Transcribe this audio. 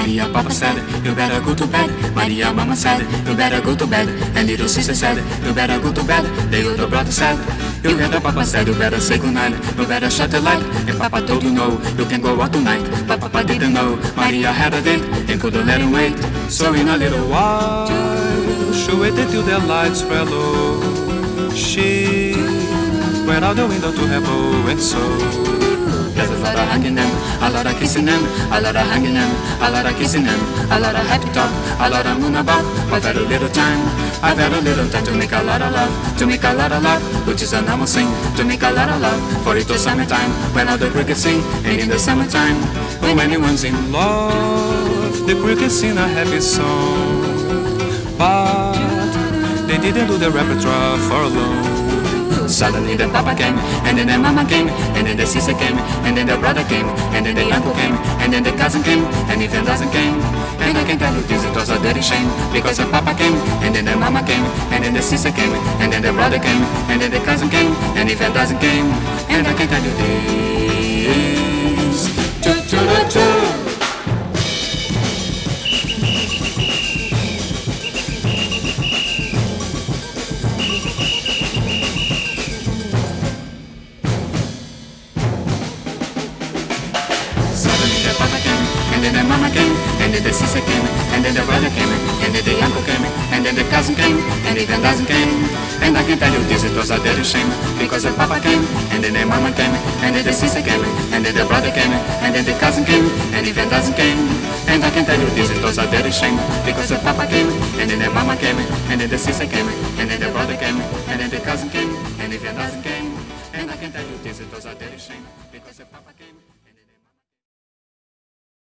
Maria Papa said, you better go to bed. Maria Mama said, you better go to bed. And little sister said, you better go to bed. The older brother said, you better Papa said, you better say goodnight. You better shut the light. And Papa told you no, you can go out tonight. But Papa didn't know Maria had a date and couldn't let him wait. So in a little while, she waited till their lights were low. She went out the window to have a and so. There's a of hugging them, a lot of kissing them, a lot of hugging them, a lot of kissing them, a lot of happy talk, a lot of moon about. I've had a little time, I've had a little time to make a lot of love, to make a lot of love, which is a normal thing, to make a lot of love. For it was summertime, when all the crickets sing, and in the summertime, when anyone's in love, the crickets sing a happy song. But they didn't do the repertoire for long. Suddenly the papa came, and then the mama came, and then the sister came, and then the brother came, and then the uncle came, and then the cousin came, and even doesn't came. And I can tell you this, it was a dirty shame, because the papa came, and then the mama came, and then the sister came, and then the brother came, and then the cousin came, and even doesn't came. And I can tell you this. And then the mama came, and then the sister came, and then the brother came, and then the uncle came, and then the cousin came, and even doesn't came. And I can tell you this, it was a dirty shame, because the papa came, and then the mama came, and then the sister came, and then the brother came, and then the cousin came, and even doesn't came. And I can tell you this, it was a dirty shame, because the papa came, and then the mama came, and then the sister came, and then the brother came, and then the cousin came, and even doesn't came. And I can tell you this, it was a dirty shame, because the papa came.